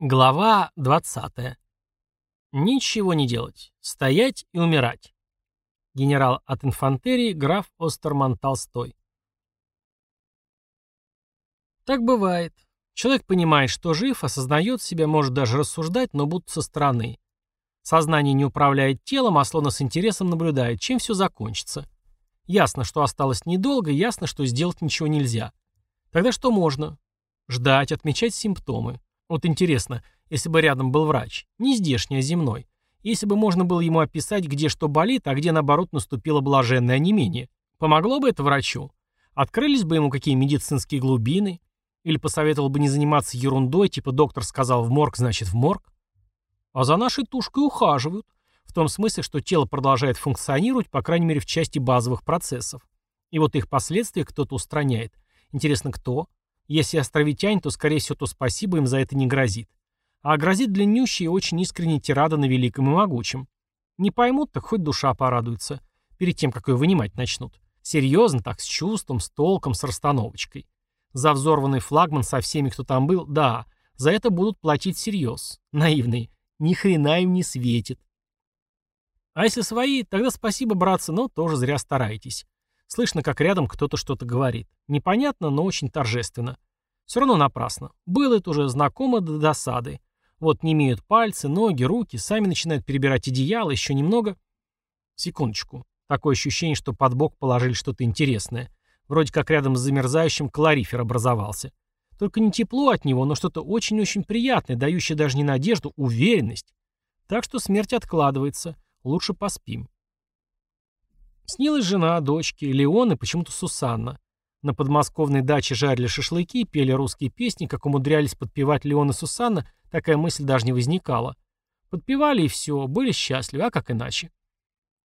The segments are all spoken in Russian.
Глава 20. Ничего не делать. Стоять и умирать. Генерал от инфантерии граф Остерман Толстой. Так бывает. Человек понимает, что жив, осознает себя, может даже рассуждать, но будто со стороны. Сознание не управляет телом, а словно с интересом наблюдает, чем все закончится. Ясно, что осталось недолго, ясно, что сделать ничего нельзя. Тогда что можно? Ждать, отмечать симптомы. Вот интересно, если бы рядом был врач, не здешний, а земной, если бы можно было ему описать, где что болит, а где, наоборот, наступило блаженное онемение, помогло бы это врачу? Открылись бы ему какие медицинские глубины? Или посоветовал бы не заниматься ерундой, типа доктор сказал в морг, значит в морг? А за нашей тушкой ухаживают. В том смысле, что тело продолжает функционировать, по крайней мере, в части базовых процессов. И вот их последствия кто-то устраняет. Интересно, кто? Если островитяне, то, скорее всего, то спасибо им за это не грозит. А грозит длиннющая и очень искренняя тирада на великом и могучем. Не поймут, так хоть душа порадуется. Перед тем, как ее вынимать начнут. Серьезно так, с чувством, с толком, с расстановочкой. За взорванный флагман со всеми, кто там был, да, за это будут платить всерьез. Наивные. Ни хрена им не светит. А если свои, тогда спасибо, братцы, но тоже зря стараетесь. Слышно, как рядом кто-то что-то говорит. Непонятно, но очень торжественно. Все равно напрасно. Было это уже знакомо до досады. Вот не имеют пальцы, ноги, руки, сами начинают перебирать одеяло, еще немного. Секундочку. Такое ощущение, что под бок положили что-то интересное. Вроде как рядом с замерзающим калорифер образовался. Только не тепло от него, но что-то очень-очень приятное, дающее даже не надежду, уверенность. Так что смерть откладывается. Лучше поспим. Снилась жена, дочки, Леон и почему-то Сусанна. На подмосковной даче жарили шашлыки, пели русские песни, как умудрялись подпевать Леон и Сусанна, такая мысль даже не возникала. Подпевали и все, были счастливы, а как иначе.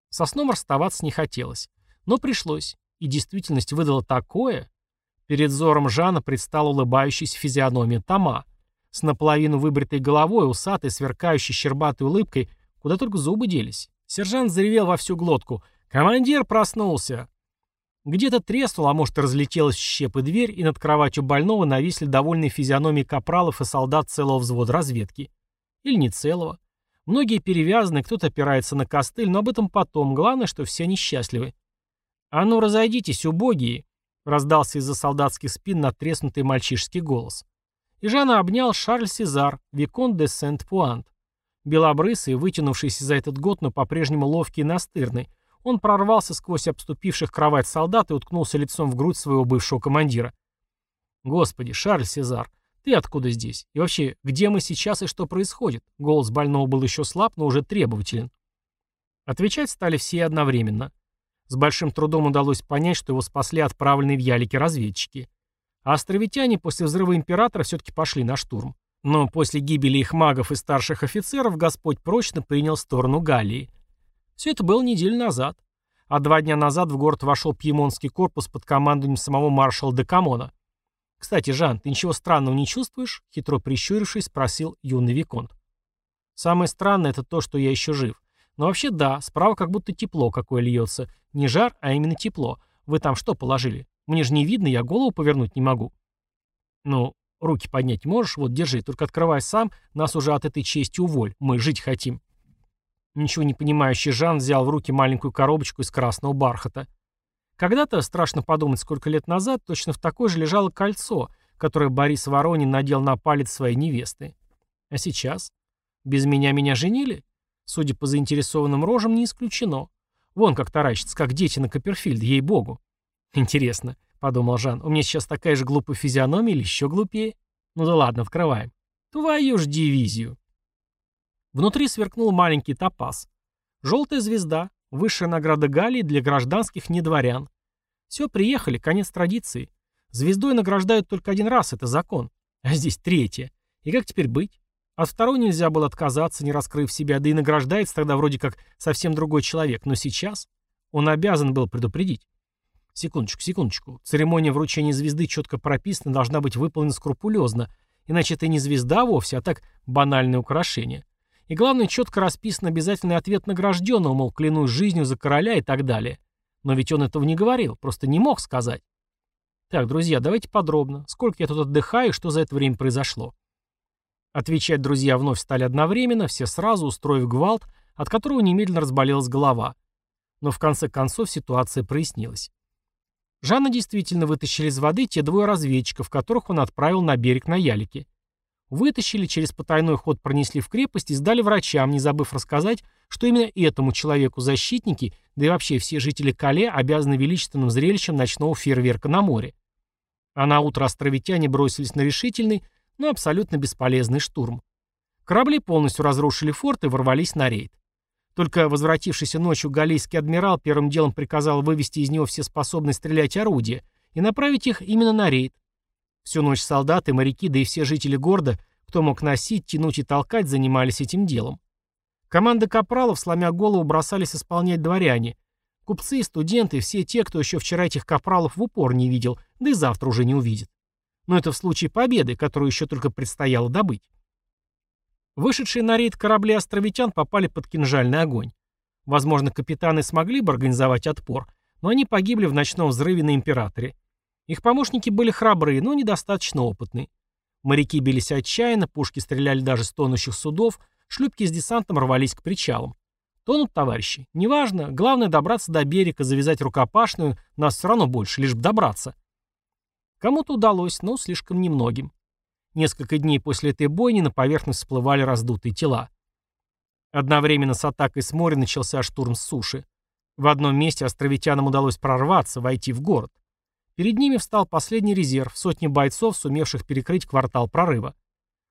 Со сном расставаться не хотелось. Но пришлось. И действительность выдала такое. Перед взором Жана предстала улыбающаяся физиономия Тома. С наполовину выбритой головой, усатой, сверкающей щербатой улыбкой, куда только зубы делись. Сержант заревел во всю глотку — «Командир проснулся!» Где-то треснул, а может, разлетелась в щепы дверь, и над кроватью больного нависли довольные физиономии капралов и солдат целого взвода разведки. Или не целого. Многие перевязаны, кто-то опирается на костыль, но об этом потом. Главное, что все несчастливы. «А ну, разойдитесь, убогие!» — раздался из-за солдатских спин натреснутый мальчишеский голос. И Жана обнял Шарль Сезар, Викон де Сент-Пуант. Белобрысый, вытянувшийся за этот год, но по-прежнему ловкий и настырный, он прорвался сквозь обступивших кровать солдат и уткнулся лицом в грудь своего бывшего командира. «Господи, Шарль Сезар, ты откуда здесь? И вообще, где мы сейчас и что происходит?» Голос больного был еще слаб, но уже требователен. Отвечать стали все одновременно. С большим трудом удалось понять, что его спасли отправленные в ялики разведчики. А островитяне после взрыва императора все-таки пошли на штурм. Но после гибели их магов и старших офицеров Господь прочно принял сторону Галлии. Все это было неделю назад. А два дня назад в город вошел пьемонтский корпус под командованием самого маршала Декамона. «Кстати, Жан, ты ничего странного не чувствуешь?» — хитро прищурившись, спросил юный Виконт. «Самое странное — это то, что я еще жив. Но вообще да, справа как будто тепло какое льется. Не жар, а именно тепло. Вы там что положили? Мне же не видно, я голову повернуть не могу». «Ну, руки поднять можешь? Вот, держи, только открывай сам, нас уже от этой чести уволь, мы жить хотим». Ничего не понимающий Жан взял в руки маленькую коробочку из красного бархата. Когда-то, страшно подумать, сколько лет назад, точно в такой же лежало кольцо, которое Борис Воронин надел на палец своей невесты. А сейчас? Без меня меня женили? Судя по заинтересованным рожам, не исключено. Вон как таращится, как дети на Копперфильд, ей-богу. Интересно, подумал Жан, у меня сейчас такая же глупая физиономия или еще глупее? Ну да ладно, открываем. Твою ж дивизию. Внутри сверкнул маленький топаз. Желтая звезда, высшая награда Галлии для гражданских недворян. Все, приехали, конец традиции. Звездой награждают только один раз, это закон. А здесь третья. И как теперь быть? От второй нельзя было отказаться, не раскрыв себя, да и награждается тогда вроде как совсем другой человек. Но сейчас он обязан был предупредить. Секундочку, секундочку. Церемония вручения звезды четко прописана, должна быть выполнена скрупулезно. Иначе это не звезда вовсе, а так банальное украшение. И главное, четко расписан обязательный ответ награжденного, мол, клянусь жизнью за короля и так далее. Но ведь он этого не говорил, просто не мог сказать. Так, друзья, давайте подробно. Сколько я тут отдыхаю что за это время произошло? Отвечать друзья вновь стали одновременно, все сразу, устроив гвалт, от которого немедленно разболелась голова. Но в конце концов ситуация прояснилась. Жанна действительно вытащили из воды те двое разведчиков, которых он отправил на берег на ялике. Вытащили, через потайной ход пронесли в крепость и сдали врачам, не забыв рассказать, что именно этому человеку защитники, да и вообще все жители Кале обязаны величественным зрелищем ночного фейерверка на море. А на утро островитяне бросились на решительный, но абсолютно бесполезный штурм. Корабли полностью разрушили форт и ворвались на рейд. Только возвратившийся ночью галийский адмирал первым делом приказал вывести из него все способные стрелять орудия и направить их именно на рейд. Всю ночь солдаты, моряки, да и все жители города, кто мог носить, тянуть и толкать, занимались этим делом. Команда капралов, сломя голову, бросались исполнять дворяне. Купцы, студенты, все те, кто еще вчера этих капралов в упор не видел, да и завтра уже не увидит. Но это в случае победы, которую еще только предстояло добыть. Вышедшие на рейд корабли островитян попали под кинжальный огонь. Возможно, капитаны смогли бы организовать отпор, но они погибли в ночном взрыве на Императоре. Их помощники были храбрые, но недостаточно опытные. Моряки бились отчаянно, пушки стреляли даже с тонущих судов, шлюпки с десантом рвались к причалам. Тонут товарищи. Неважно, главное добраться до берега, завязать рукопашную, нас все равно больше, лишь бы добраться. Кому-то удалось, но слишком немногим. Несколько дней после этой бойни на поверхность всплывали раздутые тела. Одновременно с атакой с моря начался штурм с суши. В одном месте островитянам удалось прорваться, войти в город. Перед ними встал последний резерв, сотни бойцов, сумевших перекрыть квартал прорыва.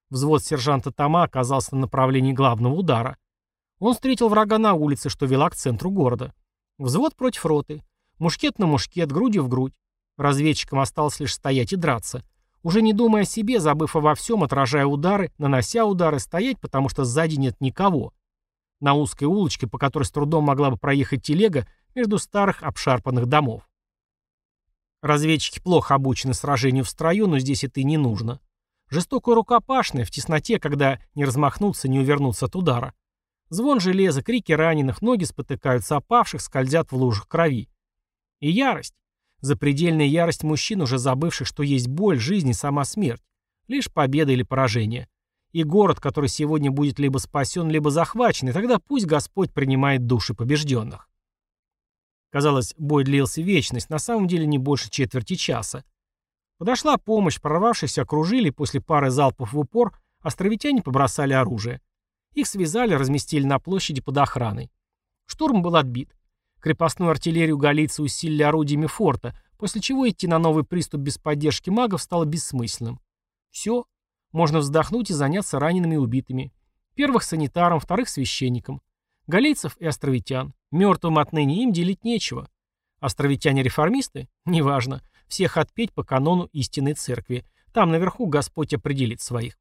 Взвод сержанта Тома оказался на направлении главного удара. Он встретил врага на улице, что вела к центру города. Взвод против роты. Мушкет на мушкет, грудью в грудь. Разведчикам осталось лишь стоять и драться. Уже не думая о себе, забыв обо всем, отражая удары, нанося удары, стоять, потому что сзади нет никого. На узкой улочке, по которой с трудом могла бы проехать телега, между старых обшарпанных домов. Разведчики плохо обучены сражению в строю, но здесь это и не нужно. Жестокое рукопашное, в тесноте, когда не размахнуться, не увернуться от удара. Звон железа, крики раненых, ноги спотыкаются опавших, скользят в лужах крови. И ярость. Запредельная ярость мужчин, уже забывших, что есть боль, жизнь и сама смерть. Лишь победа или поражение. И город, который сегодня будет либо спасен, либо захвачен, и тогда пусть Господь принимает души побежденных. Казалось, бой длился вечность, на самом деле не больше четверти часа. Подошла помощь, прорвавшихся окружили, после пары залпов в упор островитяне побросали оружие. Их связали, разместили на площади под охраной. Штурм был отбит. Крепостную артиллерию галийцы усилили орудиями форта, после чего идти на новый приступ без поддержки магов стало бессмысленным. Все. Можно вздохнуть и заняться ранеными и убитыми. Первых санитаром, вторых священником. Галийцев и островитян. Мертвым отныне им делить нечего. Островитяне-реформисты? Неважно. Всех отпеть по канону истинной церкви. Там наверху Господь определит своих.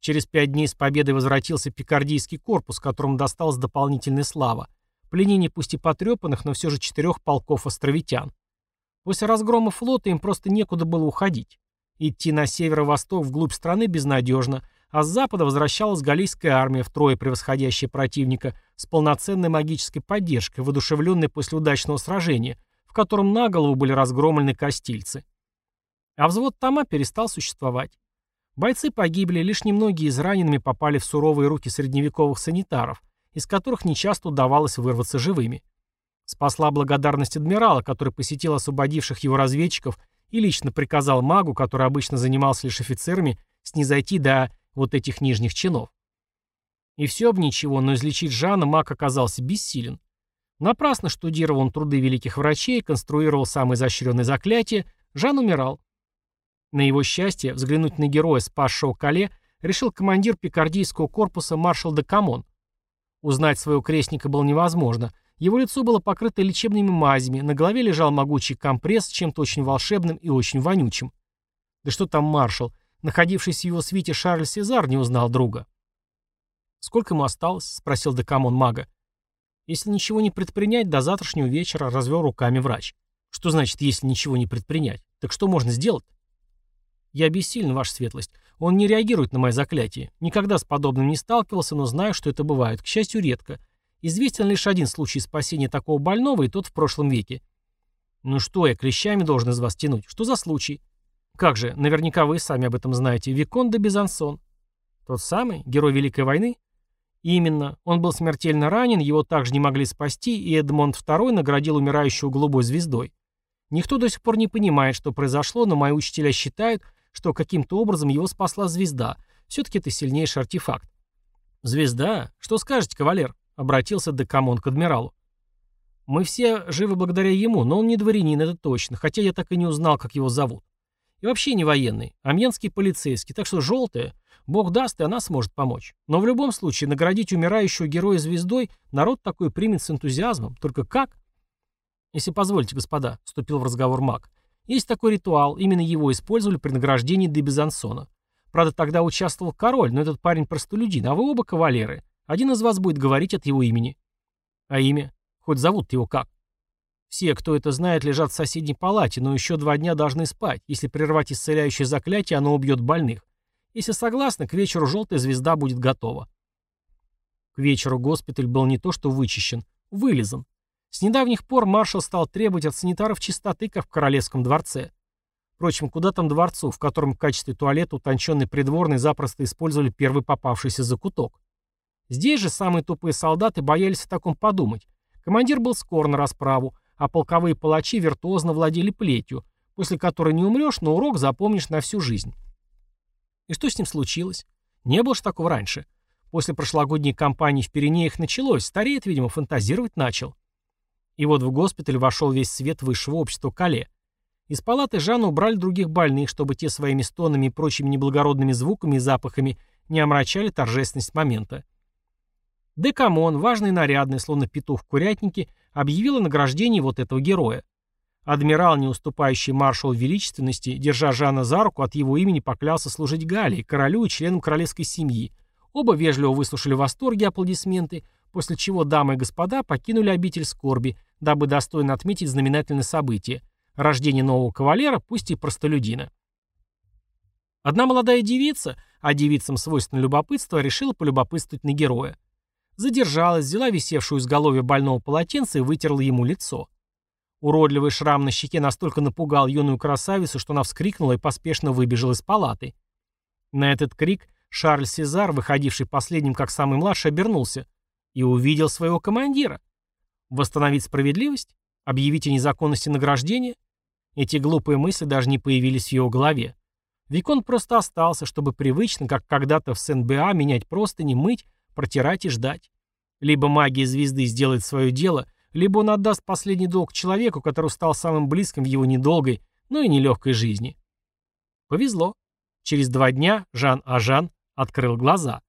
Через пять дней с победой возвратился пикардийский корпус, которому досталась дополнительная слава. Пленение пусть и потрепанных, но все же четырех полков островитян. После разгрома флота им просто некуда было уходить. Идти на северо-восток вглубь страны безнадежно, а с запада возвращалась галийская армия, втрое превосходящая противника, с полноценной магической поддержкой, воодушевленной после удачного сражения, в котором на голову были разгромлены костильцы. А взвод Тома перестал существовать. Бойцы погибли, лишь немногие из ранеными попали в суровые руки средневековых санитаров, из которых нечасто удавалось вырваться живыми. Спасла благодарность адмирала, который посетил освободивших его разведчиков и лично приказал магу, который обычно занимался лишь офицерами, снизойти до вот этих нижних чинов. И все бы ничего, но излечить Жана маг оказался бессилен. Напрасно штудировал он труды великих врачей, конструировал самые изощренные заклятия, Жан умирал. На его счастье, взглянуть на героя, спасшего Кале, решил командир пикардийского корпуса маршал де Камон. Узнать своего крестника было невозможно. Его лицо было покрыто лечебными мазями, на голове лежал могучий компресс с чем-то очень волшебным и очень вонючим. Да что там маршал? Находившийся в его свите Шарль Сезар не узнал друга. «Сколько ему осталось?» — спросил Декамон мага. «Если ничего не предпринять, до завтрашнего вечера», — развел руками врач. «Что значит, если ничего не предпринять? Так что можно сделать?» «Я бессилен, ваша светлость. Он не реагирует на мои заклятия. Никогда с подобным не сталкивался, но знаю, что это бывает. К счастью, редко. Известен лишь один случай спасения такого больного, и тот в прошлом веке. Ну что я, клещами должен из вас тянуть? Что за случай? Как же, наверняка вы сами об этом знаете. Викон де Безансон. Тот самый? Герой Великой войны? Именно. Он был смертельно ранен, его также не могли спасти, и Эдмонд II наградил умирающего голубой звездой. Никто до сих пор не понимает, что произошло, но мои учителя считают, что каким-то образом его спасла звезда. Все-таки это сильнейший артефакт. «Звезда? Что скажете, кавалер?» — обратился Декамон к адмиралу. «Мы все живы благодаря ему, но он не дворянин, это точно, хотя я так и не узнал, как его зовут. И вообще не военный, а менский полицейский, так что желтая, бог даст, и она сможет помочь. Но в любом случае, наградить умирающего героя звездой народ такой примет с энтузиазмом. Только как? Если позволите, господа, вступил в разговор маг. Есть такой ритуал, именно его использовали при награждении де Безансона. Правда, тогда участвовал король, но этот парень простолюдин, а вы оба кавалеры. Один из вас будет говорить от его имени. А имя? Хоть зовут его как? Все, кто это знает, лежат в соседней палате, но еще два дня должны спать. Если прервать исцеляющее заклятие, оно убьет больных. Если согласны, к вечеру желтая звезда будет готова. К вечеру госпиталь был не то что вычищен, вылизан. С недавних пор маршал стал требовать от санитаров чистоты, как в королевском дворце. Впрочем, куда там дворцу, в котором в качестве туалета утонченный придворный запросто использовали первый попавшийся закуток. Здесь же самые тупые солдаты боялись о таком подумать. Командир был скор на расправу, а полковые палачи виртуозно владели плетью, после которой не умрешь, но урок запомнишь на всю жизнь. И что с ним случилось? Не было ж такого раньше. После прошлогодней кампании в Пиренеях началось, стареет, видимо, фантазировать начал. И вот в госпиталь вошел весь свет высшего общества Кале. Из палаты Жанна убрали других больных, чтобы те своими стонами и прочими неблагородными звуками и запахами не омрачали торжественность момента. Декамон, важный и нарядный, словно петух в курятнике, объявил о награждении вот этого героя. Адмирал, не уступающий маршалу величественности, держа Жана за руку, от его имени поклялся служить Галлии, королю и членам королевской семьи. Оба вежливо выслушали восторги и аплодисменты, после чего дамы и господа покинули обитель скорби, дабы достойно отметить знаменательное событие – рождение нового кавалера, пусть и простолюдина. Одна молодая девица, а девицам свойственно любопытство, решила полюбопытствовать на героя. Задержалась, взяла висевшую изголовье больного полотенца и вытерла ему лицо. Уродливый шрам на щеке настолько напугал юную красавицу, что она вскрикнула и поспешно выбежала из палаты. На этот крик Шарль Сезар, выходивший последним как самый младший, обернулся и увидел своего командира. Восстановить справедливость? Объявить о незаконности награждения? Эти глупые мысли даже не появились в его голове. Викон просто остался, чтобы привычно, как когда-то в Сен-Беа, менять простыни, мыть, протирать и ждать. Либо магия звезды сделает свое дело, либо он отдаст последний долг человеку, который стал самым близким в его недолгой, но и нелегкой жизни. Повезло. Через два дня Жан Ажан открыл глаза.